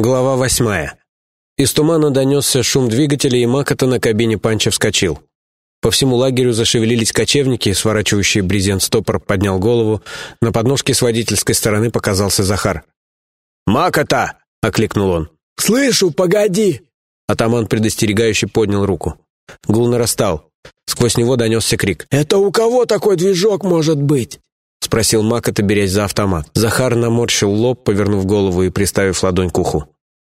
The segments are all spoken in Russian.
Глава восьмая. Из тумана донесся шум двигателя, и Макота на кабине Панча вскочил. По всему лагерю зашевелились кочевники, сворачивающий брезент стопор поднял голову. На подножке с водительской стороны показался Захар. «Макота!» — окликнул он. «Слышу, погоди!» Атаман предостерегающе поднял руку. Гул нарастал. Сквозь него донесся крик. «Это у кого такой движок может быть?» — спросил Макота, берясь за автомат. Захар наморщил лоб, повернув голову и приставив ладонь к уху.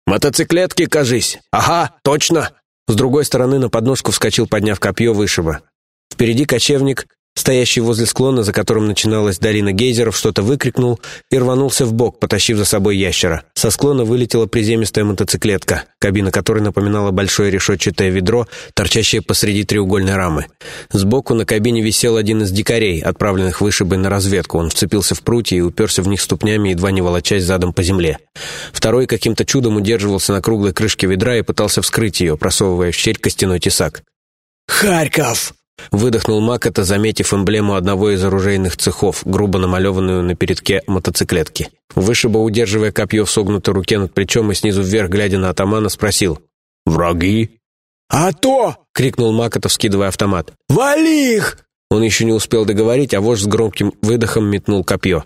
«Мотоциклетки, кажись! Ага, точно!» С другой стороны на подножку вскочил, подняв копье вышиба. Впереди кочевник Стоящий возле склона, за которым начиналась долина гейзеров, что-то выкрикнул и рванулся в бок, потащив за собой ящера. Со склона вылетела приземистая мотоциклетка, кабина которой напоминала большое решетчатое ведро, торчащее посреди треугольной рамы. Сбоку на кабине висел один из дикарей, отправленных вышибой на разведку. Он вцепился в прутья и уперся в них ступнями, едва не волочась задом по земле. Второй каким-то чудом удерживался на круглой крышке ведра и пытался вскрыть ее, просовывая в щель костяной тесак. «Харьков!» Выдохнул Макота, заметив эмблему одного из оружейных цехов, грубо намалеванную на передке мотоциклетки. Вышиба, удерживая копье в согнутой руке над плечом и снизу вверх, глядя на атамана, спросил. «Враги?» «А то!» — крикнул Макота, вскидывая автомат. «Вали их!» Он еще не успел договорить, а вождь с громким выдохом метнул копье.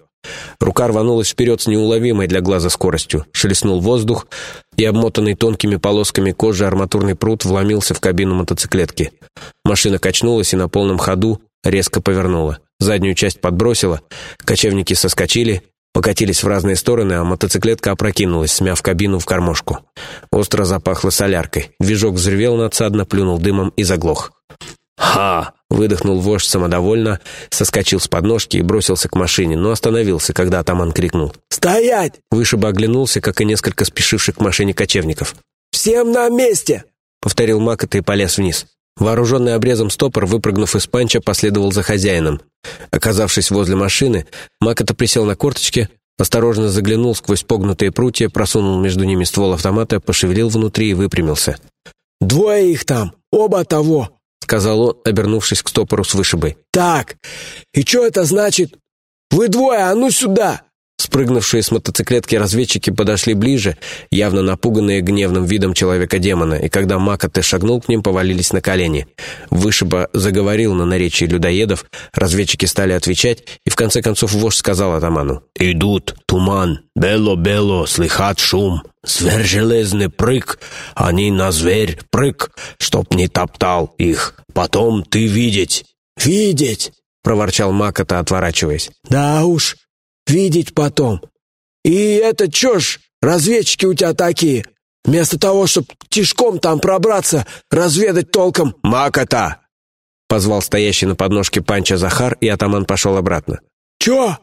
Рука рванулась вперед с неуловимой для глаза скоростью. Шелестнул воздух, и обмотанный тонкими полосками кожи арматурный пруд вломился в кабину мотоциклетки. Машина качнулась и на полном ходу резко повернула. Заднюю часть подбросила, кочевники соскочили, покатились в разные стороны, а мотоциклетка опрокинулась, смяв кабину в кормушку. Остро запахло соляркой. Движок взревел надсадно, плюнул дымом и заглох. «Ха!» — выдохнул вождь самодовольно, соскочил с подножки и бросился к машине, но остановился, когда атаман крикнул. «Стоять!» Вышиба оглянулся, как и несколько спешивших к машине кочевников. «Всем на месте!» — повторил Макота и полез вниз. Вооруженный обрезом стопор, выпрыгнув из панча, последовал за хозяином. Оказавшись возле машины, Макота присел на корточки, осторожно заглянул сквозь погнутые прутья, просунул между ними ствол автомата, пошевелил внутри и выпрямился. «Двое их там! Оба того!» — сказал он, обернувшись к стопору с вышибой. «Так, и что это значит? Вы двое, а ну сюда!» Спрыгнувшие с мотоциклетки разведчики подошли ближе, явно напуганные гневным видом человека-демона, и когда Макоте шагнул к ним, повалились на колени. Вышиба заговорил на наречии людоедов, разведчики стали отвечать, и в конце концов вождь сказал атаману. «Идут, туман, бело-бело, слыхать шум, зверь железный прыг, они на зверь прыг, чтоб не топтал их, потом ты видеть». «Видеть!» — проворчал Макота, отворачиваясь. «Да уж, видеть потом. И это чё ж, разведчики у тебя такие? Вместо того, чтобы тишком там пробраться, разведать толком...» «Макота!» — позвал стоящий на подножке панча Захар, и атаман пошел обратно. «Чё?»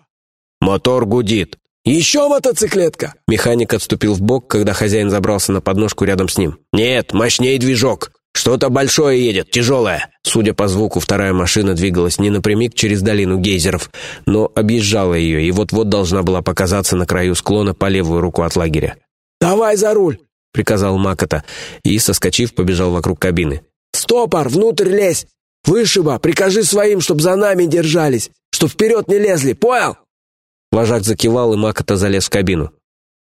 «Мотор гудит». «Еще мотоциклетка?» Механик отступил в бок, когда хозяин забрался на подножку рядом с ним. «Нет, мощней движок. Что-то большое едет, тяжелое». Судя по звуку, вторая машина двигалась не напрямик через долину гейзеров, но объезжала ее и вот-вот должна была показаться на краю склона по левую руку от лагеря. «Давай за руль!» — приказал Макота, и, соскочив, побежал вокруг кабины. «Стопор, внутрь лезь! Вышиба, прикажи своим, чтоб за нами держались, чтоб вперед не лезли, понял?» Вожак закивал, и Макота залез в кабину.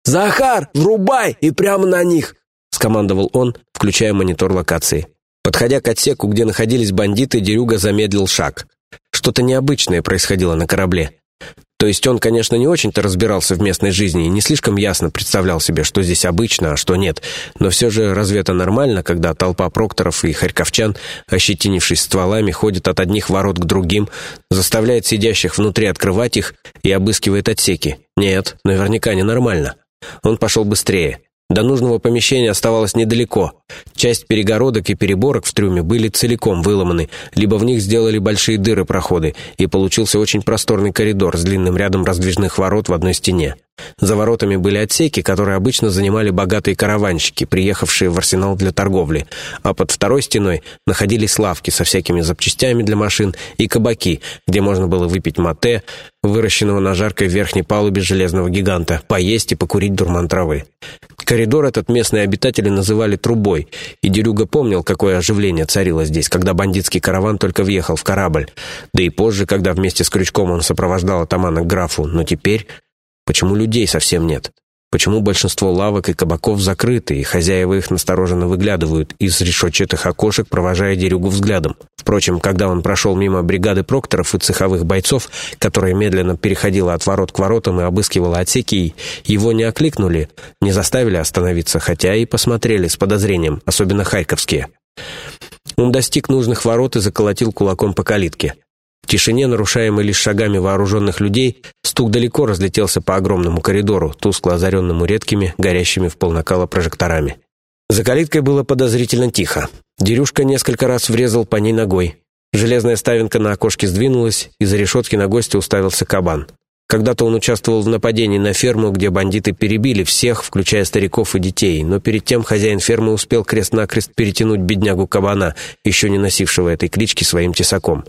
«Захар, врубай и прямо на них!» — скомандовал он, включая монитор локации. Подходя к отсеку, где находились бандиты, Дерюга замедлил шаг. Что-то необычное происходило на корабле. То есть он, конечно, не очень-то разбирался в местной жизни и не слишком ясно представлял себе, что здесь обычно, а что нет. Но все же разве это нормально, когда толпа прокторов и харьковчан, ощетинившись стволами, ходит от одних ворот к другим, заставляет сидящих внутри открывать их и обыскивает отсеки? Нет, наверняка не нормально. Он пошел быстрее. До нужного помещения оставалось недалеко. Часть перегородок и переборок в трюме были целиком выломаны, либо в них сделали большие дыры-проходы, и получился очень просторный коридор с длинным рядом раздвижных ворот в одной стене. За воротами были отсеки, которые обычно занимали богатые караванщики, приехавшие в арсенал для торговли, а под второй стеной находились лавки со всякими запчастями для машин и кабаки, где можно было выпить мате, выращенного на жаркой верхней палубе железного гиганта, поесть и покурить дурман травы. Коридор этот местные обитатели называли «трубой», и Дерюга помнил, какое оживление царило здесь, когда бандитский караван только въехал в корабль, да и позже, когда вместе с Крючком он сопровождал атамана к графу, но теперь... Почему людей совсем нет? Почему большинство лавок и кабаков закрыты, и хозяева их настороженно выглядывают из решетчатых окошек, провожая Дерюгу взглядом. Впрочем, когда он прошел мимо бригады прокторов и цеховых бойцов, которая медленно переходила от ворот к воротам и обыскивала отсеки, его не окликнули, не заставили остановиться, хотя и посмотрели с подозрением, особенно харьковские. Он достиг нужных ворот и заколотил кулаком по калитке. В тишине, нарушаемой лишь шагами вооруженных людей, стук далеко разлетелся по огромному коридору, тускло озаренному редкими, горящими в полнакала прожекторами. За калиткой было подозрительно тихо. Дерюшка несколько раз врезал по ней ногой. Железная ставинка на окошке сдвинулась, и за решетки на гостя уставился кабан. Когда-то он участвовал в нападении на ферму, где бандиты перебили всех, включая стариков и детей, но перед тем хозяин фермы успел крест-накрест перетянуть беднягу кабана, еще не носившего этой клички своим тесаком.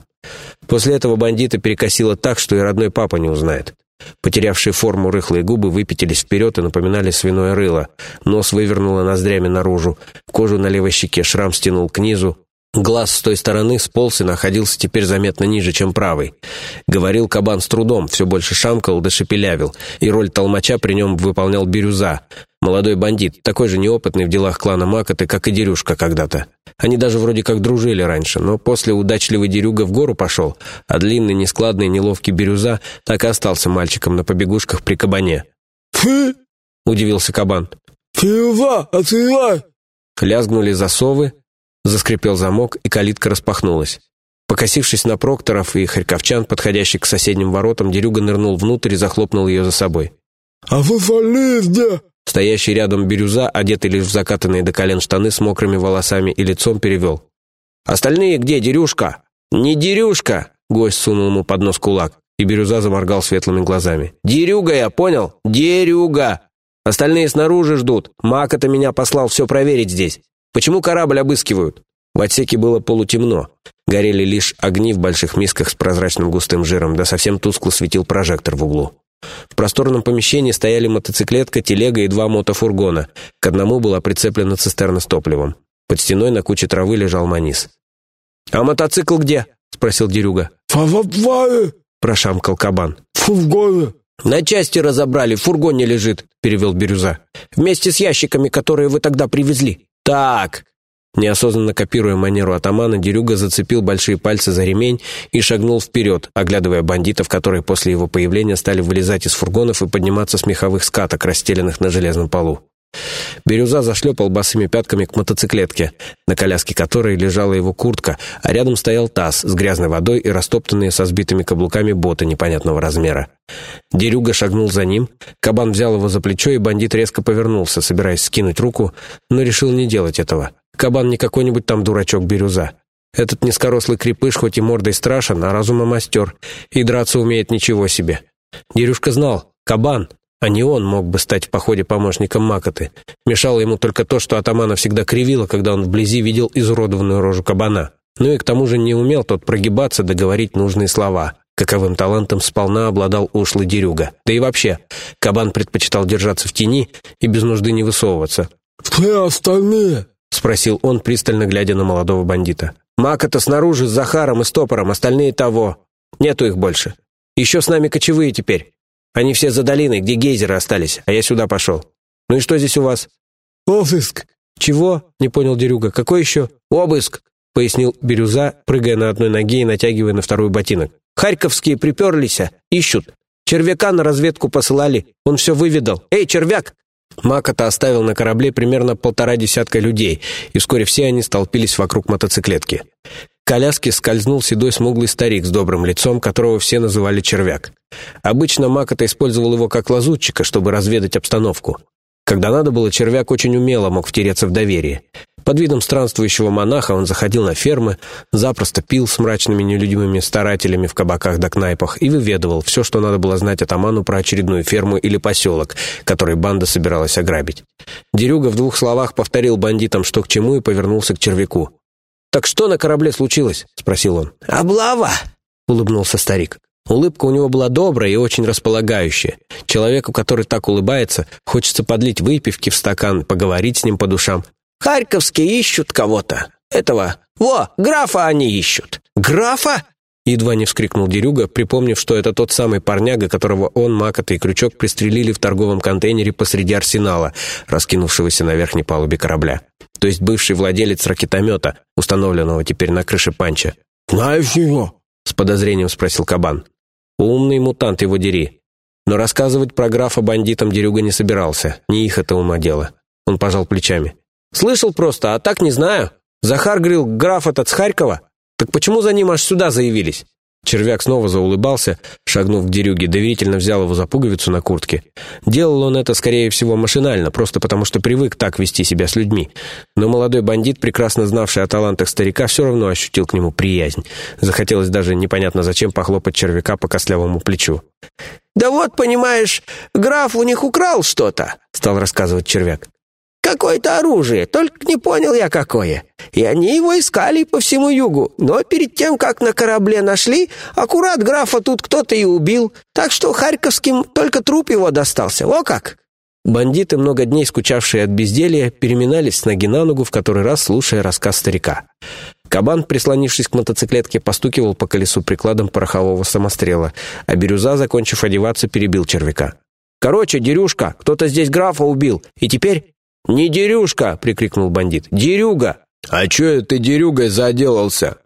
После этого бандита перекосило так, что и родной папа не узнает. Потерявшие форму рыхлые губы выпятились вперед и напоминали свиное рыло. Нос вывернуло ноздрями наружу. Кожу на левой щеке шрам стянул к низу. Глаз с той стороны сполз и находился теперь заметно ниже, чем правый. Говорил кабан с трудом, все больше шамкал да шепелявил, и роль толмача при нем выполнял Бирюза, молодой бандит, такой же неопытный в делах клана Макоты, как и Дерюшка когда-то. Они даже вроде как дружили раньше, но после удачливый Дерюга в гору пошел, а длинный, нескладный, неловкий Бирюза так и остался мальчиком на побегушках при кабане. «Фы!» — удивился кабан. «Бирюза, открывай!» Лязгнули засовы, Заскрипел замок, и калитка распахнулась. Покосившись на прокторов и харьковчан, подходящих к соседним воротам, Дерюга нырнул внутрь и захлопнул ее за собой. «А вы вали где?» Стоящий рядом бирюза, одетый лишь в закатанные до колен штаны с мокрыми волосами и лицом, перевел. «Остальные где, Дерюшка?» «Не Дерюшка!» Гость сунул ему под нос кулак, и бирюза заморгал светлыми глазами. «Дерюга я, понял? Дерюга! Остальные снаружи ждут. Мак это меня послал все проверить здесь. Почему корабль обыскивают?» В отсеке было полутемно. Горели лишь огни в больших мисках с прозрачным густым жиром, да совсем тускло светил прожектор в углу. В просторном помещении стояли мотоциклетка, телега и два мотофургона. К одному была прицеплена цистерна с топливом. Под стеной на куче травы лежал манис. «А мотоцикл где?» — спросил Дерюга. «В прошамкал кабан. «В «На части разобрали, в фургоне лежит», — перевел Бирюза. «Вместе с ящиками, которые вы тогда привезли». «Так!» Неосознанно копируя манеру атамана, Дерюга зацепил большие пальцы за ремень и шагнул вперед, оглядывая бандитов, которые после его появления стали вылезать из фургонов и подниматься с меховых скаток, расстеленных на железном полу. Бирюза зашлепал босыми пятками к мотоциклетке, на коляске которой лежала его куртка, а рядом стоял таз с грязной водой и растоптанные со сбитыми каблуками боты непонятного размера. Дерюга шагнул за ним, кабан взял его за плечо, и бандит резко повернулся, собираясь скинуть руку, но решил не делать этого. Кабан не какой-нибудь там дурачок Бирюза. Этот низкорослый крепыш хоть и мордой страшен, а разумом мастер, и драться умеет ничего себе. Дерюшка знал, кабан, а не он мог бы стать в походе помощником Макоты. Мешало ему только то, что атамана всегда кривило, когда он вблизи видел изуродованную рожу кабана. Ну и к тому же не умел тот прогибаться, договорить нужные слова. Каковым талантом сполна обладал ушлый дерюга. Да и вообще, кабан предпочитал держаться в тени и без нужды не высовываться. «Где остальные?» — спросил он, пристально глядя на молодого бандита. «Мак-то снаружи с Захаром и Стопором, остальные того. Нету их больше. Еще с нами кочевые теперь. Они все за долиной, где гейзеры остались, а я сюда пошел. Ну и что здесь у вас?» «Обыск». «Чего?» — не понял Дерюга. «Какой еще?» «Обыск», — пояснил Бирюза, прыгая на одной ноге и натягивая на вторую ботинок. «Харьковские приперлись, а, ищут. Червяка на разведку посылали, он все выведал. Эй, червяк!» Макота оставил на корабле примерно полтора десятка людей, и вскоре все они столпились вокруг мотоциклетки. К коляске скользнул седой смуглый старик с добрым лицом, которого все называли червяк. Обычно Макота использовал его как лазутчика, чтобы разведать обстановку. Когда надо было, червяк очень умело мог втереться в доверие. Под видом странствующего монаха он заходил на фермы, запросто пил с мрачными нелюдимыми старателями в кабаках да кнайпах и выведывал все, что надо было знать атаману про очередную ферму или поселок, который банда собиралась ограбить. Дерюга в двух словах повторил бандитам, что к чему, и повернулся к червяку. «Так что на корабле случилось?» — спросил он. «Облава!» — улыбнулся старик. Улыбка у него была добрая и очень располагающая. Человеку, который так улыбается, хочется подлить выпивки в стакан, поговорить с ним по душам. «Харьковские ищут кого-то. Этого. Во, графа они ищут». «Графа?» Едва не вскрикнул Дерюга, припомнив, что это тот самый парняга, которого он, Макота и Крючок пристрелили в торговом контейнере посреди арсенала, раскинувшегося на верхней палубе корабля. То есть бывший владелец ракетомета, установленного теперь на крыше панча. «Знаешь его?» — с подозрением спросил Кабан. «Умный мутант его дери». Но рассказывать про графа бандитам Дерюга не собирался. Не их это ума дело. Он пожал плечами. «Слышал просто, а так не знаю. Захар говорил, граф этот с Харькова. Так почему за ним аж сюда заявились?» Червяк снова заулыбался, шагнув к дерюге, доверительно взял его за пуговицу на куртке. Делал он это, скорее всего, машинально, просто потому что привык так вести себя с людьми. Но молодой бандит, прекрасно знавший о талантах старика, все равно ощутил к нему приязнь. Захотелось даже непонятно зачем похлопать червяка по костлявому плечу. «Да вот, понимаешь, граф у них украл что-то», — стал рассказывать червяк. Какое-то оружие, только не понял я какое. И они его искали по всему югу, но перед тем, как на корабле нашли, аккурат графа тут кто-то и убил, так что Харьковским только труп его достался. О как!» Бандиты, много дней скучавшие от безделья, переминались с ноги на ногу, в который раз слушая рассказ старика. Кабан, прислонившись к мотоциклетке, постукивал по колесу прикладом порохового самострела, а Бирюза, закончив одеваться, перебил червяка. «Короче, Дерюшка, кто-то здесь графа убил, и теперь «Не дерюшка!» — прикрикнул бандит. «Дерюга!» «А чё ты дерюгой заделался?»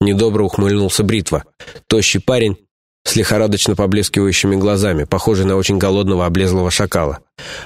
Недобро ухмыльнулся Бритва. Тощий парень с лихорадочно поблескивающими глазами, похожий на очень голодного облезлого шакала.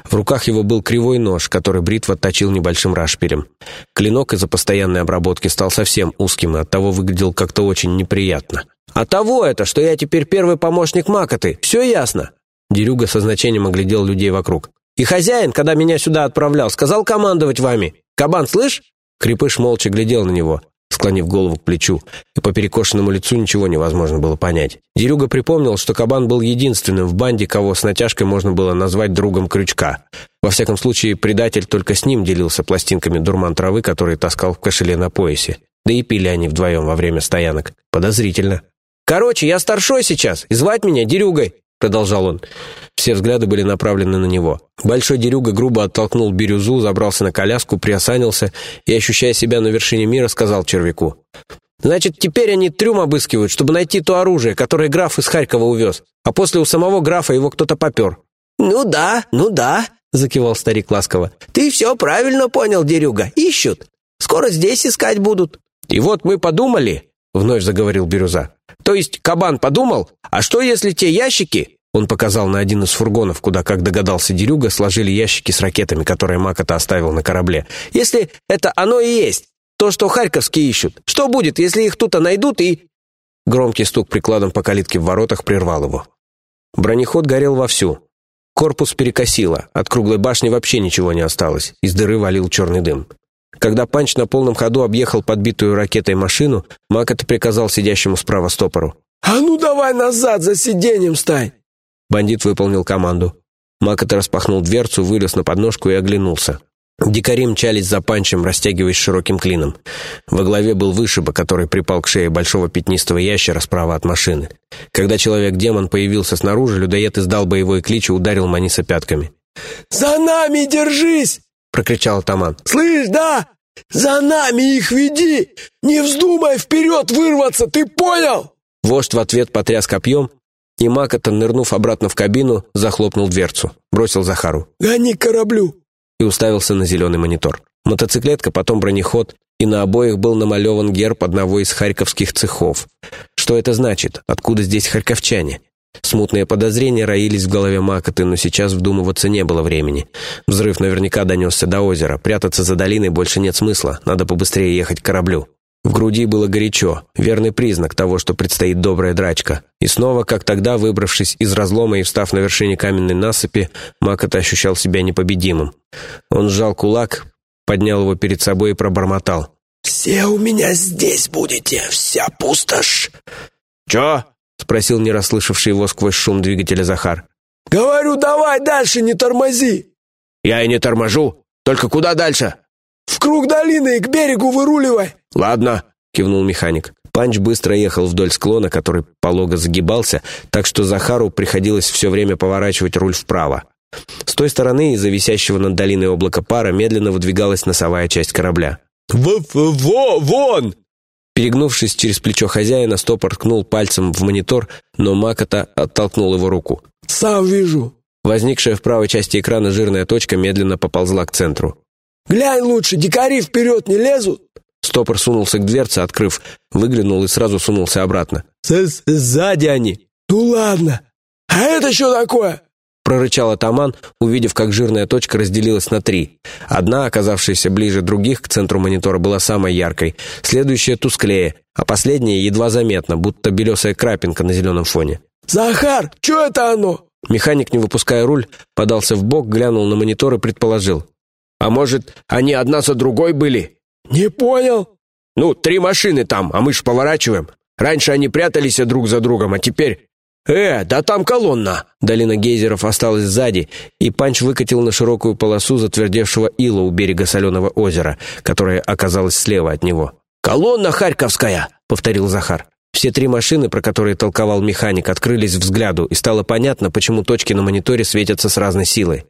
В руках его был кривой нож, который Бритва точил небольшим рашперем. Клинок из-за постоянной обработки стал совсем узким и оттого выглядел как-то очень неприятно. «А того это, что я теперь первый помощник Макоты, все ясно!» Дерюга со значением оглядел людей вокруг. И хозяин, когда меня сюда отправлял, сказал командовать вами. Кабан, слышь?» Крепыш молча глядел на него, склонив голову к плечу, и по перекошенному лицу ничего невозможно было понять. Дерюга припомнил, что Кабан был единственным в банде, кого с натяжкой можно было назвать другом Крючка. Во всяком случае, предатель только с ним делился пластинками дурман травы, которые таскал в кошеле на поясе. Да и пили они вдвоем во время стоянок. Подозрительно. «Короче, я старшой сейчас, и звать меня Дерюгой», — продолжал он. Все взгляды были направлены на него. Большой дерюга грубо оттолкнул бирюзу, забрался на коляску, приосанился и, ощущая себя на вершине мира, сказал червяку. «Значит, теперь они трюм обыскивают, чтобы найти то оружие, которое граф из Харькова увез, а после у самого графа его кто-то попер». «Ну да, ну да», — закивал старик ласково. «Ты все правильно понял, дерюга. Ищут. Скоро здесь искать будут». «И вот мы подумали», — вновь заговорил Бирюза. «То есть кабан подумал, а что если те ящики, он показал на один из фургонов, куда, как догадался Дерюга, сложили ящики с ракетами, которые Макота оставил на корабле. «Если это оно и есть, то, что харьковские ищут, что будет, если их тут найдут и...» Громкий стук прикладом по калитке в воротах прервал его. Бронеход горел вовсю. Корпус перекосило, от круглой башни вообще ничего не осталось, из дыры валил черный дым. Когда Панч на полном ходу объехал подбитую ракетой машину, Макота приказал сидящему справа стопору. «А ну давай назад, за сиденьем стань!» Бандит выполнил команду. Макот распахнул дверцу, вылез на подножку и оглянулся. Дикари мчались за панчем, растягиваясь широким клином. Во главе был вышиба, который припал к шее большого пятнистого ящера справа от машины. Когда человек-демон появился снаружи, людоед издал боевой клич и ударил Маниса пятками. «За нами держись!» — прокричал атаман. «Слышь, да? За нами их веди! Не вздумай вперед вырваться, ты понял?» Вождь в ответ потряс копьем, и Макота, нырнув обратно в кабину, захлопнул дверцу, бросил Захару. «Гони к кораблю!» и уставился на зеленый монитор. Мотоциклетка, потом бронеход, и на обоих был намалеван герб одного из харьковских цехов. Что это значит? Откуда здесь харьковчане? Смутные подозрения роились в голове Макоты, но сейчас вдумываться не было времени. Взрыв наверняка донесся до озера. Прятаться за долиной больше нет смысла. Надо побыстрее ехать к кораблю. В груди было горячо, верный признак того, что предстоит добрая драчка. И снова, как тогда, выбравшись из разлома и встав на вершине каменной насыпи, Макота ощущал себя непобедимым. Он сжал кулак, поднял его перед собой и пробормотал. «Все у меня здесь будете, вся пустошь!» «Чё?» — спросил не расслышавший его сквозь шум двигателя Захар. «Говорю, давай дальше, не тормози!» «Я и не торможу, только куда дальше?» «В круг долины и к берегу выруливай!» «Ладно», — кивнул механик. Панч быстро ехал вдоль склона, который полого загибался, так что Захару приходилось все время поворачивать руль вправо. С той стороны, из-за висящего над долиной облака пара, медленно выдвигалась носовая часть корабля. «Во-во-вон!» Перегнувшись через плечо хозяина, стопор ткнул пальцем в монитор, но Макота оттолкнул его руку. «Сам вижу». Возникшая в правой части экрана жирная точка медленно поползла к центру. «Глянь лучше, дикари вперед не лезут?» Стопор сунулся к дверце, открыв, выглянул и сразу сунулся обратно. «Сзади они!» «Ну ладно! А это что такое?» Прорычал атаман, увидев, как жирная точка разделилась на три. Одна, оказавшаяся ближе других к центру монитора, была самой яркой, следующая тусклее, а последняя едва заметна, будто белесая крапинка на зеленом фоне. «Захар, что это оно?» Механик, не выпуская руль, подался в бок, глянул на монитор и предположил. «А может, они одна за другой были?» «Не понял». «Ну, три машины там, а мы ж поворачиваем. Раньше они прятались друг за другом, а теперь «Э, да там колонна!» Долина гейзеров осталась сзади, и Панч выкатил на широкую полосу затвердевшего ила у берега соленого озера, которое оказалось слева от него. «Колонна Харьковская!» — повторил Захар. Все три машины, про которые толковал механик, открылись взгляду, и стало понятно, почему точки на мониторе светятся с разной силой.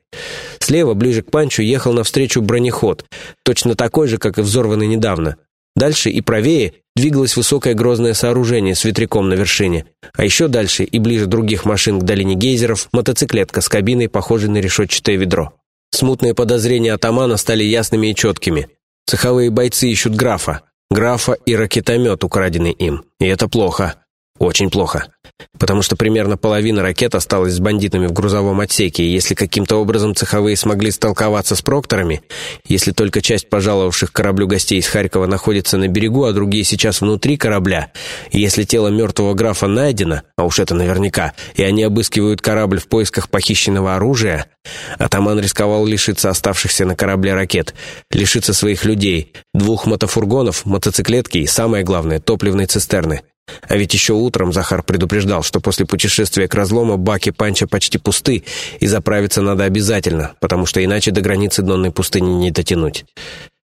Слева, ближе к Панчу, ехал навстречу бронеход, точно такой же, как и взорванный недавно. Дальше и правее двигалось высокое грозное сооружение с ветряком на вершине, а еще дальше и ближе других машин к долине гейзеров мотоциклетка с кабиной, похожей на решетчатое ведро. Смутные подозрения атамана стали ясными и четкими. Цеховые бойцы ищут графа. Графа и ракетомет, украденный им. И это плохо. Очень плохо. Потому что примерно половина ракет осталась с бандитами в грузовом отсеке, и если каким-то образом цеховые смогли столковаться с прокторами, если только часть пожаловавших кораблю гостей из Харькова находится на берегу, а другие сейчас внутри корабля, и если тело мертвого графа найдено, а уж это наверняка, и они обыскивают корабль в поисках похищенного оружия, атаман рисковал лишиться оставшихся на корабле ракет, лишиться своих людей, двух мотофургонов, мотоциклетки и, самое главное, топливной цистерны. А ведь еще утром Захар предупреждал, что после путешествия к разлому баки Панча почти пусты, и заправиться надо обязательно, потому что иначе до границы донной пустыни не дотянуть.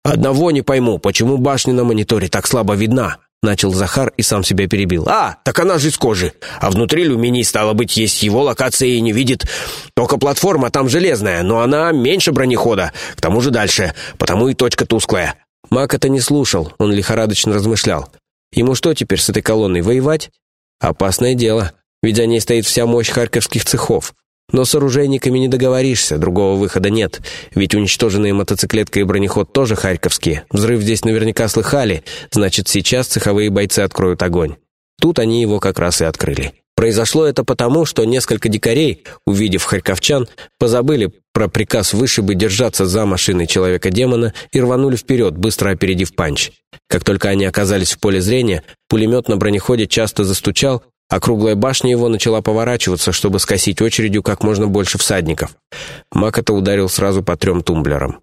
«Одного не пойму, почему башня на мониторе так слабо видна?» Начал Захар и сам себя перебил. «А, так она же из кожи. А внутри люминий, стало быть, есть его локация и не видит. Только платформа там железная, но она меньше бронехода. К тому же дальше, потому и точка тусклая». Мак это не слушал, он лихорадочно размышлял. Ему что теперь с этой колонной, воевать? Опасное дело, ведь за ней стоит вся мощь харьковских цехов. Но с оружейниками не договоришься, другого выхода нет, ведь уничтоженные мотоциклетка и бронеход тоже харьковские. Взрыв здесь наверняка слыхали, значит, сейчас цеховые бойцы откроют огонь. Тут они его как раз и открыли. Произошло это потому, что несколько дикарей, увидев харьковчан, позабыли про приказ вышибы держаться за машиной Человека-демона и рванули вперед, быстро опередив панч. Как только они оказались в поле зрения, пулемет на бронеходе часто застучал, а круглая башня его начала поворачиваться, чтобы скосить очередью как можно больше всадников. Макота ударил сразу по трем тумблерам.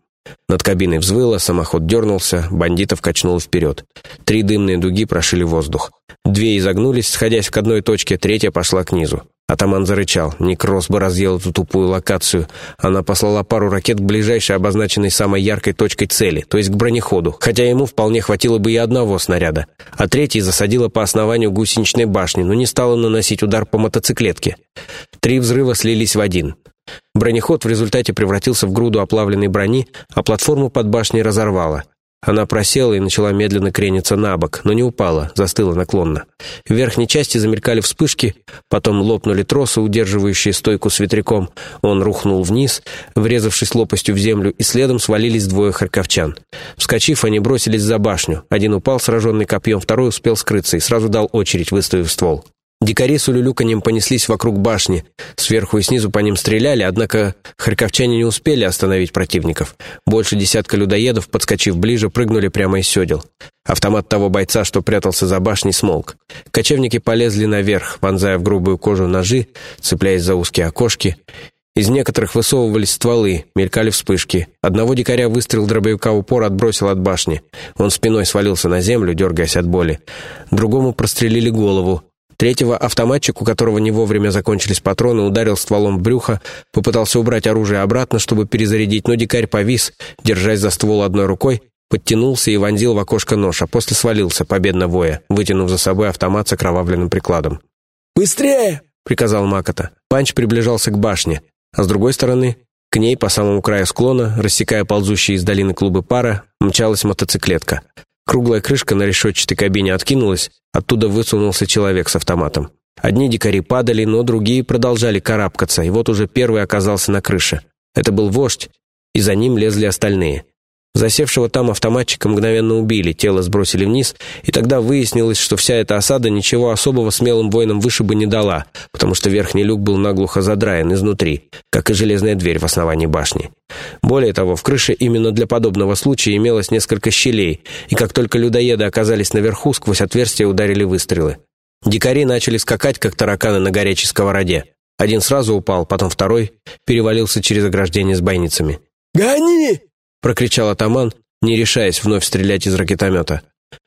Над кабиной взвыло, самоход дернулся, бандитов качнуло вперед. Три дымные дуги прошили воздух. Две изогнулись, сходясь к одной точке, третья пошла к низу. Атаман зарычал. Никрос бы разъел эту тупую локацию. Она послала пару ракет к ближайшей обозначенной самой яркой точкой цели, то есть к бронеходу, хотя ему вполне хватило бы и одного снаряда. А третий засадила по основанию гусеничной башни, но не стала наносить удар по мотоциклетке. Три взрыва слились в один. Бронеход в результате превратился в груду оплавленной брони, а платформу под башней разорвало. Она просела и начала медленно крениться на бок, но не упала, застыла наклонно. В верхней части замелькали вспышки, потом лопнули тросы, удерживающие стойку с ветряком. Он рухнул вниз, врезавшись лопастью в землю, и следом свалились двое харьковчан. Вскочив, они бросились за башню. Один упал, сраженный копьем, второй успел скрыться и сразу дал очередь, выставив ствол. Дикари с улюлюканьем понеслись вокруг башни. Сверху и снизу по ним стреляли, однако харьковчане не успели остановить противников. Больше десятка людоедов, подскочив ближе, прыгнули прямо из седел. Автомат того бойца, что прятался за башней, смолк. Кочевники полезли наверх, вонзая в грубую кожу ножи, цепляясь за узкие окошки. Из некоторых высовывались стволы, мелькали вспышки. Одного дикаря выстрел дробовика упор отбросил от башни. Он спиной свалился на землю, дергаясь от боли. Другому прострелили голову. Третьего автоматчик, у которого не вовремя закончились патроны, ударил стволом в брюхо, попытался убрать оружие обратно, чтобы перезарядить, но дикарь повис, держась за ствол одной рукой, подтянулся и вонзил в окошко нож, а после свалился, победно воя, вытянув за собой автомат с окровавленным прикладом. «Быстрее!» — приказал Макота. Панч приближался к башне, а с другой стороны, к ней по самому краю склона, рассекая ползущие из долины клубы пара, мчалась мотоциклетка. Круглая крышка на решетчатой кабине откинулась, оттуда высунулся человек с автоматом. Одни дикари падали, но другие продолжали карабкаться, и вот уже первый оказался на крыше. Это был вождь, и за ним лезли остальные. Засевшего там автоматчика мгновенно убили, тело сбросили вниз, и тогда выяснилось, что вся эта осада ничего особого смелым воинам выше бы не дала, потому что верхний люк был наглухо задраен изнутри, как и железная дверь в основании башни. Более того, в крыше именно для подобного случая имелось несколько щелей, и как только людоеды оказались наверху, сквозь отверстия ударили выстрелы. Дикари начали скакать, как тараканы на горячей сковороде. Один сразу упал, потом второй перевалился через ограждение с бойницами. «Гони!» — прокричал атаман, не решаясь вновь стрелять из ракетомета.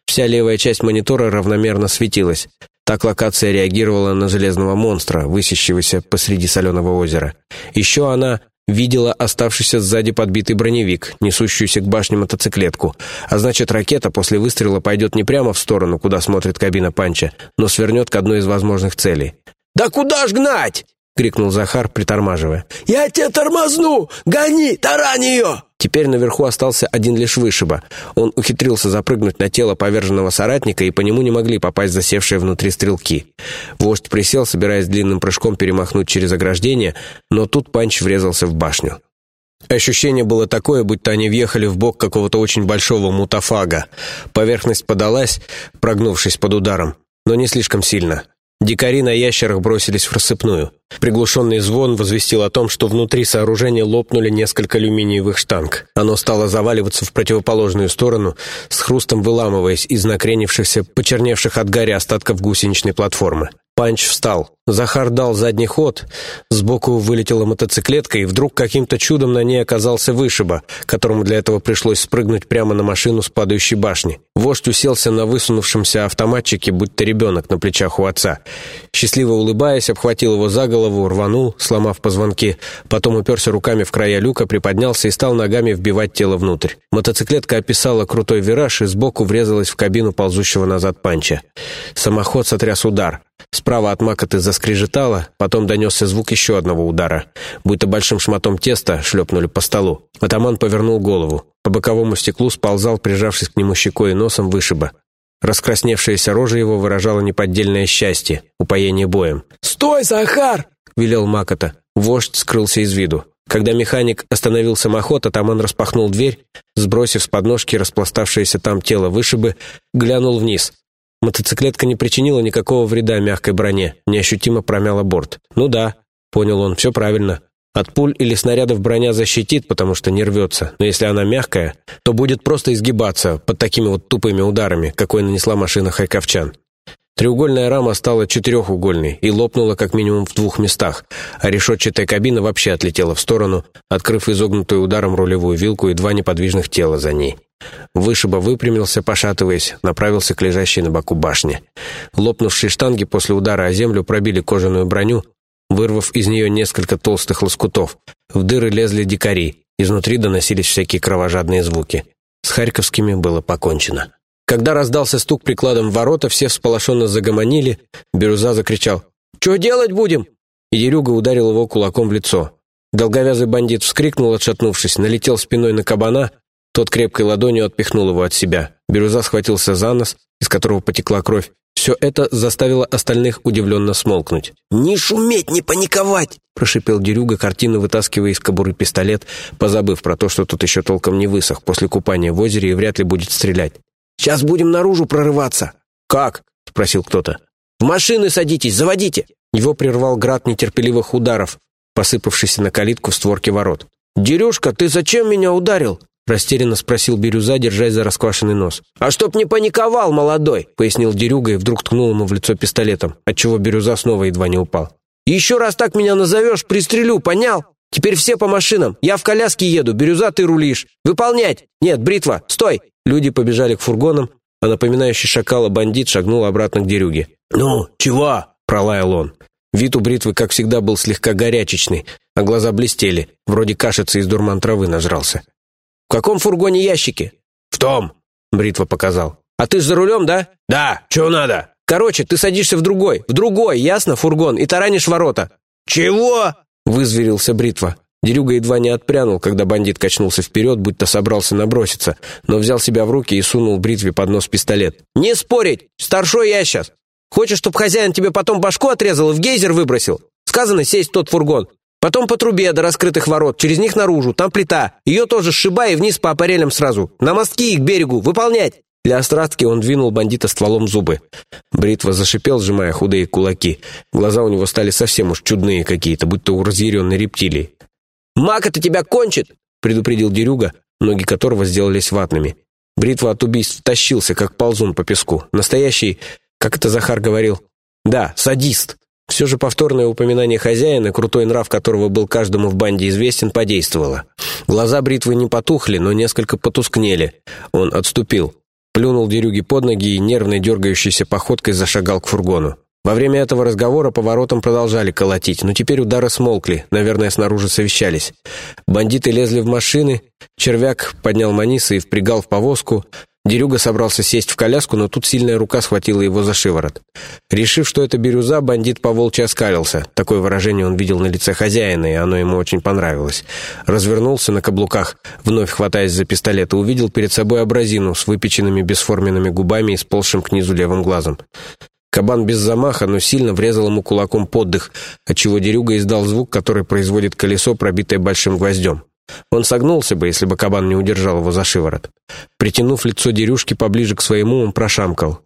Вся левая часть монитора равномерно светилась. Так локация реагировала на железного монстра, высящегося посреди соленого озера. Еще она видела оставшийся сзади подбитый броневик, несущуюся к башне мотоциклетку. А значит, ракета после выстрела пойдет не прямо в сторону, куда смотрит кабина Панча, но свернет к одной из возможных целей. «Да куда ж гнать?» — крикнул Захар, притормаживая. «Я тебя тормозну! Гони! Тарань ее!» Теперь наверху остался один лишь вышиба. Он ухитрился запрыгнуть на тело поверженного соратника, и по нему не могли попасть засевшие внутри стрелки. Вождь присел, собираясь длинным прыжком перемахнуть через ограждение, но тут панч врезался в башню. Ощущение было такое, будто они въехали в бок какого-то очень большого мутафага. Поверхность подалась, прогнувшись под ударом, но не слишком сильно. Дикари на ящерах бросились в рассыпную. Приглушенный звон возвестил о том, что внутри сооружения лопнули несколько алюминиевых штанг. Оно стало заваливаться в противоположную сторону, с хрустом выламываясь из накренившихся, почерневших от гари остатков гусеничной платформы. Панч встал. Захар дал задний ход. Сбоку вылетела мотоциклетка, и вдруг каким-то чудом на ней оказался вышиба, которому для этого пришлось спрыгнуть прямо на машину с падающей башни. Вождь уселся на высунувшемся автоматчике, будто ребенок на плечах у отца. Счастливо улыбаясь, обхватил его за голову, рванул, сломав позвонки, потом уперся руками в края люка, приподнялся и стал ногами вбивать тело внутрь. Мотоциклетка описала крутой вираж и сбоку врезалась в кабину ползущего назад панча. Самоход сотряс удар. Справа от макоты заскрежетало, потом донесся звук еще одного удара. Будто большим шматом теста шлепнули по столу. Атаман повернул голову. По боковому стеклу сползал, прижавшись к нему щекой и носом, вышиба. Раскрасневшаяся рожа его выражала неподдельное счастье, упоение боем. «Стой, Захар!» — велел Макота. Вождь скрылся из виду. Когда механик остановил самоход, атаман распахнул дверь, сбросив с подножки распластавшееся там тело вышибы, глянул вниз. Мотоциклетка не причинила никакого вреда мягкой броне, неощутимо промяла борт. «Ну да», — понял он, — «все правильно. От пуль или снарядов броня защитит, потому что не рвется, но если она мягкая, то будет просто изгибаться под такими вот тупыми ударами, какой нанесла машина Хайковчан. Треугольная рама стала четырехугольной и лопнула как минимум в двух местах, а решетчатая кабина вообще отлетела в сторону, открыв изогнутую ударом рулевую вилку и два неподвижных тела за ней. Вышиба выпрямился, пошатываясь, направился к лежащей на боку башне. Лопнувшие штанги после удара о землю пробили кожаную броню, вырвав из нее несколько толстых лоскутов. В дыры лезли дикари, изнутри доносились всякие кровожадные звуки. С Харьковскими было покончено. Когда раздался стук прикладом в ворота, все всполошенно загомонили. Бирюза закричал «Чего делать будем?» И Дерюга ударил его кулаком в лицо. Долговязый бандит вскрикнул, отшатнувшись, налетел спиной на кабана, тот крепкой ладонью отпихнул его от себя. Бирюза схватился за нос, из которого потекла кровь. Все это заставило остальных удивленно смолкнуть. «Не шуметь, не паниковать!» прошипел Дерюга, картину вытаскивая из кобуры пистолет, позабыв про то, что тут еще толком не высох после купания в озере и вряд ли будет стрелять. «Сейчас будем наружу прорываться». «Как?» — спросил кто-то. «В машины садитесь, заводите!» Его прервал град нетерпеливых ударов, посыпавшийся на калитку в створке ворот. «Дерюшка, ты зачем меня ударил?» Растерянно спросил Бирюза, держась за расквашенный нос. «А чтоб не паниковал, молодой!» Пояснил Дерюга и вдруг ткнул ему в лицо пистолетом, отчего Бирюза снова едва не упал. «Еще раз так меня назовешь, пристрелю, понял? Теперь все по машинам. Я в коляске еду, Бирюза ты рулишь. Выполнять! Нет, бритва, стой!» Люди побежали к фургонам, а напоминающий шакала бандит шагнул обратно к Дерюге. «Ну, чего?» — пролаял он. Вид у бритвы, как всегда, был слегка горячечный, а глаза блестели, вроде кашицы из дурман травы нажрался. «В каком фургоне ящики?» «В том», — Бритва показал. «А ты ж за рулем, да?» «Да, чего надо?» «Короче, ты садишься в другой, в другой, ясно, фургон, и таранишь ворота». «Чего?» — вызверился Бритва. Дерюга едва не отпрянул, когда бандит качнулся вперед, будто собрался наброситься, но взял себя в руки и сунул бритве под нос пистолет. «Не спорить! Старшой я сейчас! Хочешь, чтобы хозяин тебе потом башку отрезал и в гейзер выбросил? Сказано сесть в тот фургон. Потом по трубе до раскрытых ворот, через них наружу, там плита. Ее тоже сшибай и вниз по аппарелям сразу. На мостки и к берегу, выполнять!» Для острастки он двинул бандита стволом зубы. Бритва зашипел, сжимая худые кулаки. Глаза у него стали совсем уж чудные какие-то, будто у разъяренной рептилии. «Мак это тебя кончит!» — предупредил Дерюга, ноги которого сделались ватными. Бритва от убийств тащился, как ползун по песку. Настоящий, как это Захар говорил, да, садист. Все же повторное упоминание хозяина, крутой нрав которого был каждому в банде известен, подействовало. Глаза бритвы не потухли, но несколько потускнели. Он отступил, плюнул дерюги под ноги и нервной дергающейся походкой зашагал к фургону. Во время этого разговора по воротам продолжали колотить, но теперь удары смолкли, наверное, снаружи совещались. Бандиты лезли в машины, червяк поднял Маниса и впрягал в повозку, Дерюга собрался сесть в коляску, но тут сильная рука схватила его за шиворот. Решив, что это бирюза, бандит по волчьи оскалился. Такое выражение он видел на лице хозяина, и оно ему очень понравилось. Развернулся на каблуках, вновь хватаясь за пистолет, и увидел перед собой абразину с выпеченными бесформенными губами и сползшим к низу левым глазом. Кабан без замаха, но сильно врезал ему кулаком под дых, отчего Дерюга издал звук, который производит колесо, пробитое большим гвоздем. Он согнулся бы, если бы кабан не удержал его за шиворот. Притянув лицо дерюшки поближе к своему, он прошамкал.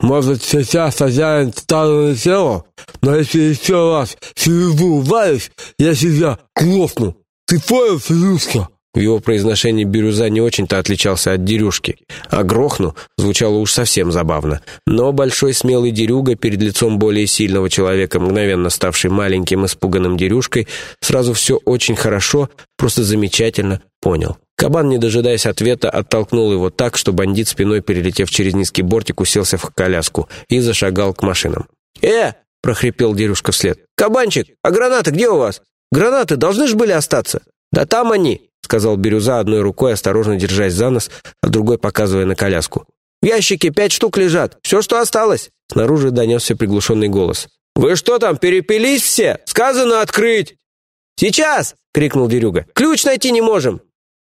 «Может, сейчас хозяин старое тело, но если еще раз серебу варишь, я себя клофну. Ты понял, Филюшка?» В его произношении бирюза не очень-то отличался от дерюшки, а грохну звучало уж совсем забавно. Но большой смелый дерюга перед лицом более сильного человека, мгновенно ставший маленьким испуганным дерюшкой, сразу все очень хорошо, просто замечательно понял. Кабан, не дожидаясь ответа, оттолкнул его так, что бандит, спиной перелетев через низкий бортик, уселся в коляску и зашагал к машинам. «Э!» — прохрипел дерюшка вслед. «Кабанчик, а гранаты где у вас? Гранаты должны же были остаться?» «Да там они!» Сказал Бирюза, одной рукой осторожно держась за нос, а другой показывая на коляску. «В ящике пять штук лежат. Все, что осталось». Снаружи донесся приглушенный голос. «Вы что там, перепились все? Сказано открыть!» «Сейчас!» — крикнул Дерюга. «Ключ найти не можем!»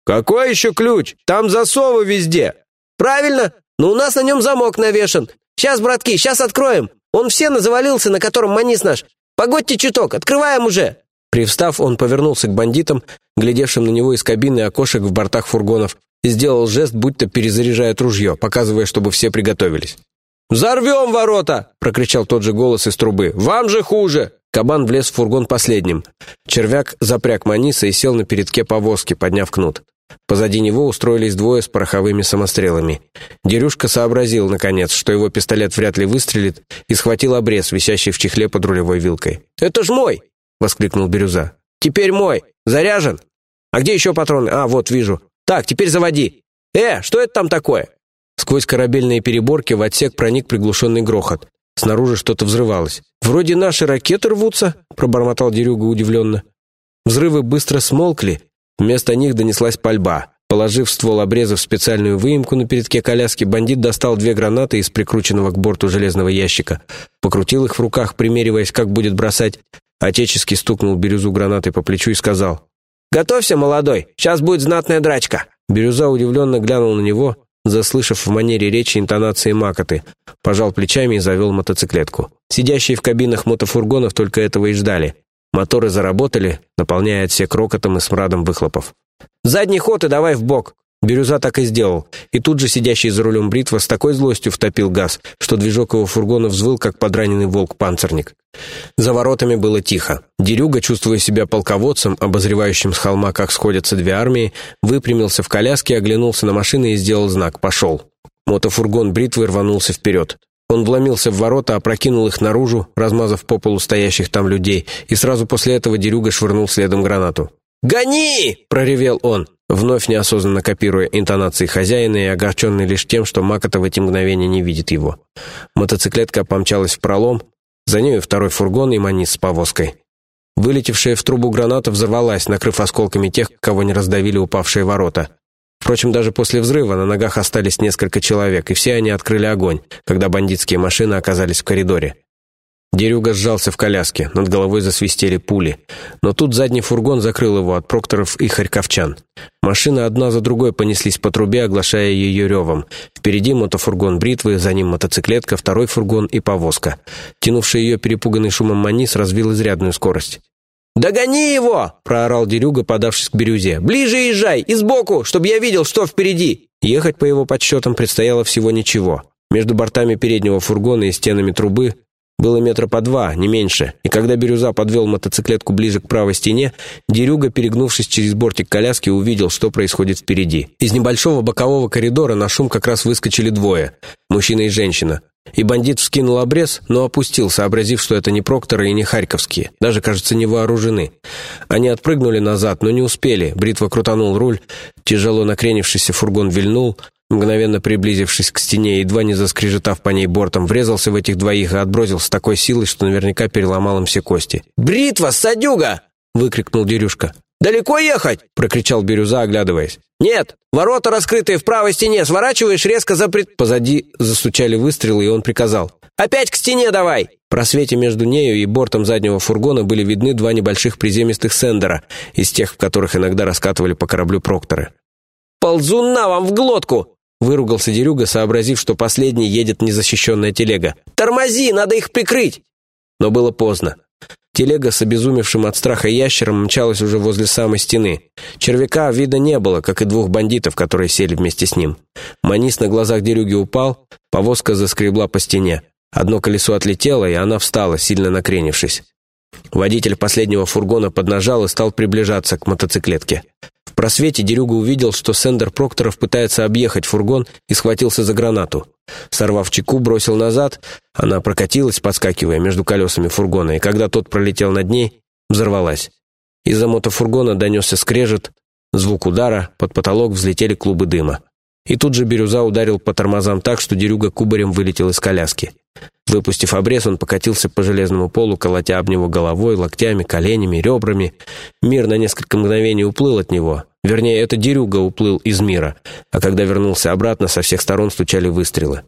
«Какой еще ключ? Там засовы везде!» «Правильно, но у нас на нем замок навешан. Сейчас, братки, сейчас откроем. Он все назавалился, на котором манис наш. Погодьте чуток, открываем уже!» Привстав, он повернулся к бандитам, глядевшим на него из кабины окошек в бортах фургонов, и сделал жест, будто перезаряжает ружье, показывая, чтобы все приготовились. «Взорвем ворота!» — прокричал тот же голос из трубы. «Вам же хуже!» Кабан влез в фургон последним. Червяк запряг Маниса и сел на передке повозки, подняв кнут. Позади него устроились двое с пороховыми самострелами. Дерюшка сообразил, наконец, что его пистолет вряд ли выстрелит, и схватил обрез, висящий в чехле под рулевой вилкой. «Это ж мой!» — воскликнул Бирюза. «Теперь мой! Заряжен? А где еще патроны? А, вот, вижу. Так, теперь заводи. Э, что это там такое?» Сквозь корабельные переборки в отсек проник приглушенный грохот. Снаружи что-то взрывалось. «Вроде наши ракеты рвутся», — пробормотал Дерюга удивленно. Взрывы быстро смолкли. Вместо них донеслась пальба. Положив ствол обреза в специальную выемку на передке коляски, бандит достал две гранаты из прикрученного к борту железного ящика, покрутил их в руках, примериваясь, как будет бросать, Отечески стукнул Бирюзу гранатой по плечу и сказал. «Готовься, молодой, сейчас будет знатная драчка». Бирюза удивленно глянул на него, заслышав в манере речи интонации макоты, пожал плечами и завел мотоциклетку. Сидящие в кабинах мотофургонов только этого и ждали. Моторы заработали, наполняя отсек рокотом и смрадом выхлопов. «Задний ход и давай в бок. Бирюза так и сделал, и тут же сидящий за рулем бритва с такой злостью втопил газ, что движок его фургона взвыл, как подраненный волк-панцирник. За воротами было тихо. Дерюга, чувствуя себя полководцем, обозревающим с холма, как сходятся две армии, выпрямился в коляске, оглянулся на машины и сделал знак «Пошел». Мотофургон бритвы рванулся вперед. Он вломился в ворота, опрокинул их наружу, размазав по полу стоящих там людей, и сразу после этого Дерюга швырнул следом гранату. «Гони!» — проревел он, вновь неосознанно копируя интонации хозяина и огорченный лишь тем, что Макота в эти мгновения не видит его. Мотоциклетка помчалась в пролом, за нею второй фургон и манис с повозкой. Вылетевшая в трубу граната взорвалась, накрыв осколками тех, кого не раздавили упавшие ворота. Впрочем, даже после взрыва на ногах остались несколько человек, и все они открыли огонь, когда бандитские машины оказались в коридоре. Дерюга сжался в коляске, над головой засвистели пули. Но тут задний фургон закрыл его от прокторов и харьковчан. Машины одна за другой понеслись по трубе, оглашая ее ревом. Впереди мотофургон бритвы, за ним мотоциклетка, второй фургон и повозка. Тянувший ее перепуганный шумом манис развил изрядную скорость. «Догони его!» — проорал Дерюга, подавшись к бирюзе. «Ближе езжай! И сбоку, чтобы я видел, что впереди!» Ехать, по его подсчетам, предстояло всего ничего. Между бортами переднего фургона и стенами трубы было метра по два, не меньше, и когда Бирюза подвел мотоциклетку ближе к правой стене, Дерюга, перегнувшись через бортик коляски, увидел, что происходит впереди. Из небольшого бокового коридора на шум как раз выскочили двое – мужчина и женщина. И бандит вскинул обрез, но опустил, сообразив, что это не Прокторы и не Харьковские, даже, кажется, не вооружены. Они отпрыгнули назад, но не успели, Бритва крутанул руль, тяжело накренившийся фургон вильнул, мгновенно приблизившись к стене, едва не заскрежетав по ней бортом, врезался в этих двоих и отбросил с такой силой, что наверняка переломал им все кости. «Бритва, садюга!» — выкрикнул Дерюшка. «Далеко ехать?» — прокричал Бирюза, оглядываясь. «Нет, ворота раскрытые в правой стене, сворачиваешь резко за пред...» Позади застучали выстрелы, и он приказал. «Опять к стене давай!» В просвете между нею и бортом заднего фургона были видны два небольших приземистых сендера, из тех, в которых иногда раскатывали по кораблю прокторы. «Ползуна вам в глотку!» Выругался Дерюга, сообразив, что последний едет незащищенная телега. «Тормози, надо их прикрыть!» Но было поздно. Телега с обезумевшим от страха ящером мчалась уже возле самой стены. Червяка вида не было, как и двух бандитов, которые сели вместе с ним. Манис на глазах Дерюги упал, повозка заскребла по стене. Одно колесо отлетело, и она встала, сильно накренившись. Водитель последнего фургона поднажал и стал приближаться к мотоциклетке. В просвете Дерюга увидел, что Сендер Прокторов пытается объехать фургон и схватился за гранату. Сорвав чеку, бросил назад, она прокатилась, подскакивая между колесами фургона, и когда тот пролетел над ней, взорвалась. Из-за мотофургона донесся скрежет, звук удара, под потолок взлетели клубы дыма. И тут же Бирюза ударил по тормозам так, что Дерюга кубарем вылетел из коляски. Выпустив обрез, он покатился по железному полу, колотя об него головой, локтями, коленями, ребрами. Мир на несколько мгновений уплыл от него. Вернее, это Дерюга уплыл из мира, а когда вернулся обратно, со всех сторон стучали выстрелы.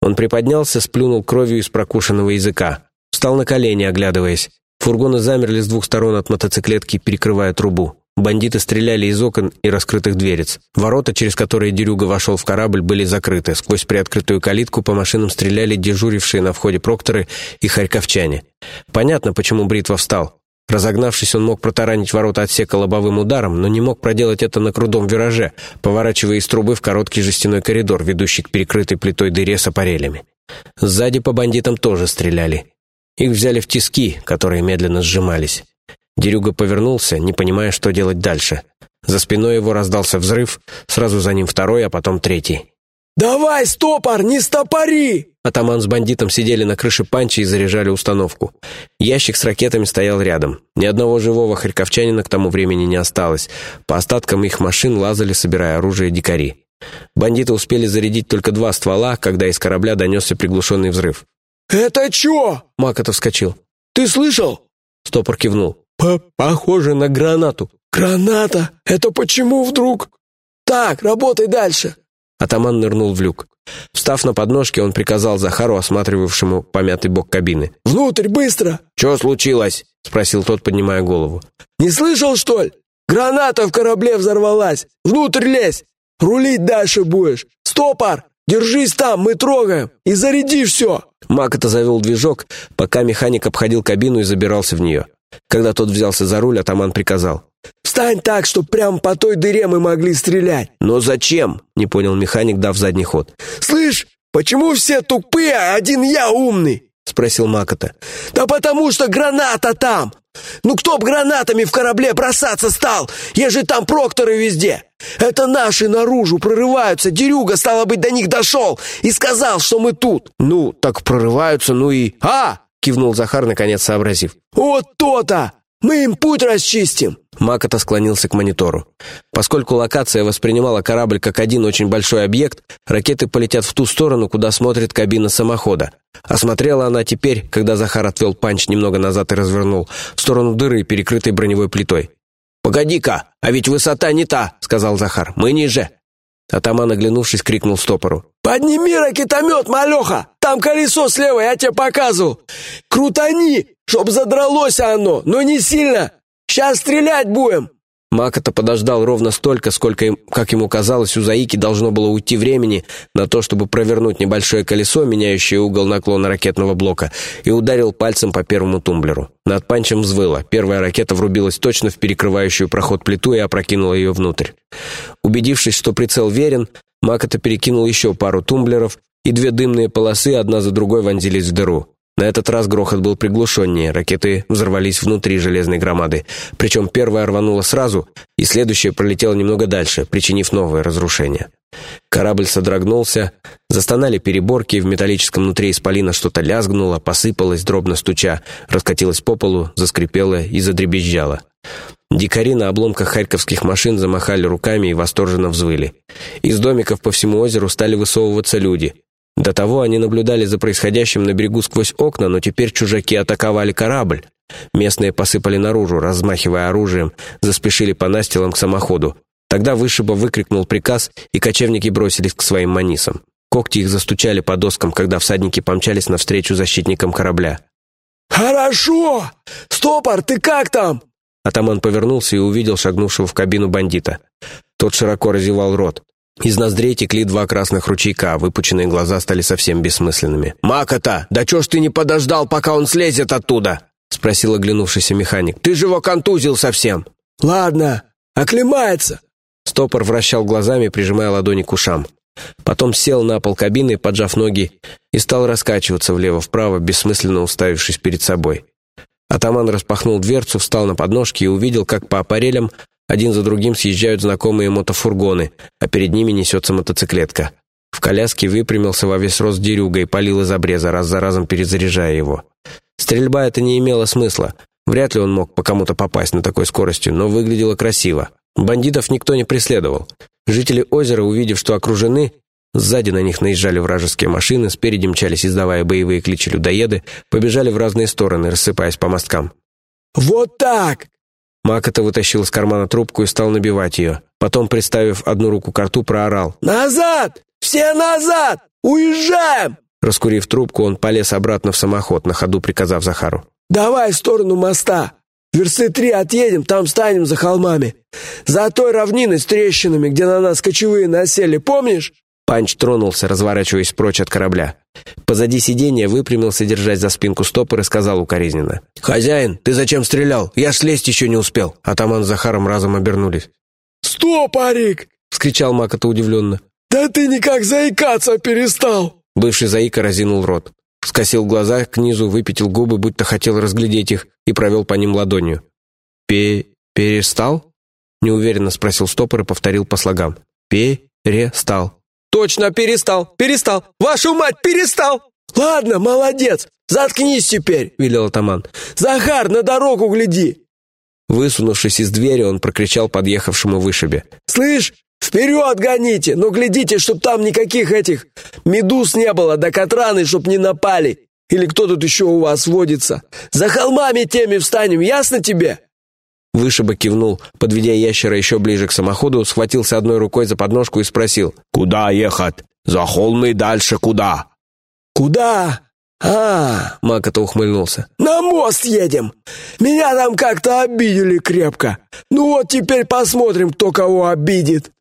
Он приподнялся, сплюнул кровью из прокушенного языка. Встал на колени, оглядываясь. Фургоны замерли с двух сторон от мотоциклетки, перекрывая трубу. Бандиты стреляли из окон и раскрытых дверец. Ворота, через которые Дерюга вошел в корабль, были закрыты. Сквозь приоткрытую калитку по машинам стреляли дежурившие на входе прокторы и харьковчане. Понятно, почему Бритва встал. Разогнавшись, он мог протаранить ворота отсека лобовым ударом, но не мог проделать это на крутом вираже, поворачивая из трубы в короткий жестяной коридор, ведущий к перекрытой плитой дыре с аппарелями. Сзади по бандитам тоже стреляли. Их взяли в тиски, которые медленно сжимались. Дерюга повернулся, не понимая, что делать дальше. За спиной его раздался взрыв, сразу за ним второй, а потом третий. «Давай, стопор, не стопори!» Атаман с бандитом сидели на крыше панчи и заряжали установку. Ящик с ракетами стоял рядом. Ни одного живого харьковчанина к тому времени не осталось. По остаткам их машин лазали, собирая оружие дикари. Бандиты успели зарядить только два ствола, когда из корабля донесся приглушенный взрыв. «Это чё?» Макотов вскочил. «Ты слышал?» Стопор кивнул. П «Похоже на гранату». «Граната? Это почему вдруг?» «Так, работай дальше». Атаман нырнул в люк. Встав на подножки, он приказал Захару, осматривавшему помятый бок кабины. «Внутрь, быстро!» «Что случилось?» — спросил тот, поднимая голову. «Не слышал, что ли? Граната в корабле взорвалась! Внутрь лезь! Рулить дальше будешь! Стопор! Держись там, мы трогаем! И заряди все!» Макота завел движок, пока механик обходил кабину и забирался в нее. Когда тот взялся за руль, атаман приказал. «Встань так, чтобы прямо по той дыре мы могли стрелять!» «Но зачем?» — не понял механик, дав задний ход. «Слышь, почему все тупые, а один я умный?» — спросил Макота. «Да потому что граната там! Ну кто б гранатами в корабле бросаться стал, ежели там прокторы везде? Это наши наружу прорываются, Дерюга, стало быть, до них дошел и сказал, что мы тут!» «Ну, так прорываются, ну и...» «А!» — кивнул Захар, наконец сообразив. «Вот то-то! Мы им путь расчистим!» Макота склонился к монитору. Поскольку локация воспринимала корабль как один очень большой объект, ракеты полетят в ту сторону, куда смотрит кабина самохода. Осмотрела она теперь, когда Захар отвел панч немного назад и развернул, в сторону дыры, перекрытой броневой плитой. «Погоди-ка, а ведь высота не та», — сказал Захар. «Мы ниже». Атаман, оглянувшись, крикнул стопору. «Подними ракетомет, малеха! Там колесо слева, я тебе показывал! Крутани, чтоб задралось оно, но не сильно! Сейчас стрелять будем!» Макота подождал ровно столько, сколько, как ему казалось, у Заики должно было уйти времени на то, чтобы провернуть небольшое колесо, меняющее угол наклона ракетного блока, и ударил пальцем по первому тумблеру. Над панчем взвыло. Первая ракета врубилась точно в перекрывающую проход плиту и опрокинула ее внутрь. Убедившись, что прицел верен, Макота перекинул еще пару тумблеров, и две дымные полосы одна за другой вонзились в дыру. На этот раз грохот был приглушеннее, ракеты взорвались внутри железной громады. Причем первая рванула сразу, и следующая пролетела немного дальше, причинив новое разрушение. Корабль содрогнулся, застонали переборки, в металлическом внутри исполина что-то лязгнуло, посыпалось, дробно стуча, раскатилось по полу, заскрипело и задребезжало. Дикари на обломках харьковских машин замахали руками и восторженно взвыли. Из домиков по всему озеру стали высовываться люди. До того они наблюдали за происходящим на берегу сквозь окна, но теперь чужаки атаковали корабль. Местные посыпали наружу, размахивая оружием, заспешили по настилам к самоходу. Тогда Вышиба выкрикнул приказ, и кочевники бросились к своим манисам. Когти их застучали по доскам, когда всадники помчались навстречу защитникам корабля. «Хорошо! Стопор, ты как там?» Атаман повернулся и увидел шагнувшего в кабину бандита. Тот широко разевал рот. Из ноздрей текли два красных ручейка, выпученные глаза стали совсем бессмысленными. «Макота, да чё ж ты не подождал, пока он слезет оттуда?» — спросил оглянувшийся механик. «Ты же его контузил совсем!» «Ладно, оклемается!» Стопор вращал глазами, прижимая ладони к ушам. Потом сел на пол кабины, поджав ноги, и стал раскачиваться влево-вправо, бессмысленно уставившись перед собой. Атаман распахнул дверцу, встал на подножки и увидел, как по аппарелям один за другим съезжают знакомые мотофургоны, а перед ними несется мотоциклетка. В коляске выпрямился во весь рост дерюга и палил из обреза, раз за разом перезаряжая его. Стрельба это не имела смысла. Вряд ли он мог по кому-то попасть на такой скорости, но выглядело красиво. Бандитов никто не преследовал. Жители озера, увидев, что окружены, сзади на них наезжали вражеские машины, спереди мчались, издавая боевые кличи людоеды, побежали в разные стороны, рассыпаясь по мосткам. «Вот так! Макота вытащил из кармана трубку и стал набивать ее. Потом, приставив одну руку к рту, проорал. «Назад! Все назад! Уезжаем!» Раскурив трубку, он полез обратно в самоход, на ходу приказав Захару. «Давай в сторону моста. Версты три отъедем, там станем за холмами. За той равниной с трещинами, где на нас кочевые насели, помнишь?» Панч тронулся, разворачиваясь прочь от корабля. Позади сиденья выпрямился, держась за спинку стопор, и сказал укоризненно. «Хозяин, ты зачем стрелял? Я слезть еще не успел!» Атаман с Захаром разом обернулись. «Стопорик!» — вскричал Макота удивленно. «Да ты никак заикаться перестал!» Бывший заика разинул рот. Скосил глаза к низу, выпятил губы, будто хотел разглядеть их, и провел по ним ладонью. «Пе... перестал?» — неуверенно спросил стопор и повторил по слогам. «Перестал». «Точно, перестал, перестал! Вашу мать, перестал!» «Ладно, молодец! Заткнись теперь!» — велел атаман. «Захар, на дорогу гляди!» Высунувшись из двери, он прокричал подъехавшему вышибе. «Слышь, вперед гоните, но глядите, чтоб там никаких этих медуз не было, да катраны, чтоб не напали! Или кто тут еще у вас водится? За холмами теми встанем, ясно тебе?» Вышиба кивнул, подведя ящера еще ближе к самоходу, схватился одной рукой за подножку и спросил. «Куда ехать? За холмы дальше куда?» «Куда? А, Макота ухмыльнулся. «На мост едем! Меня там как-то обидели крепко. Ну вот теперь посмотрим, кто кого обидит!»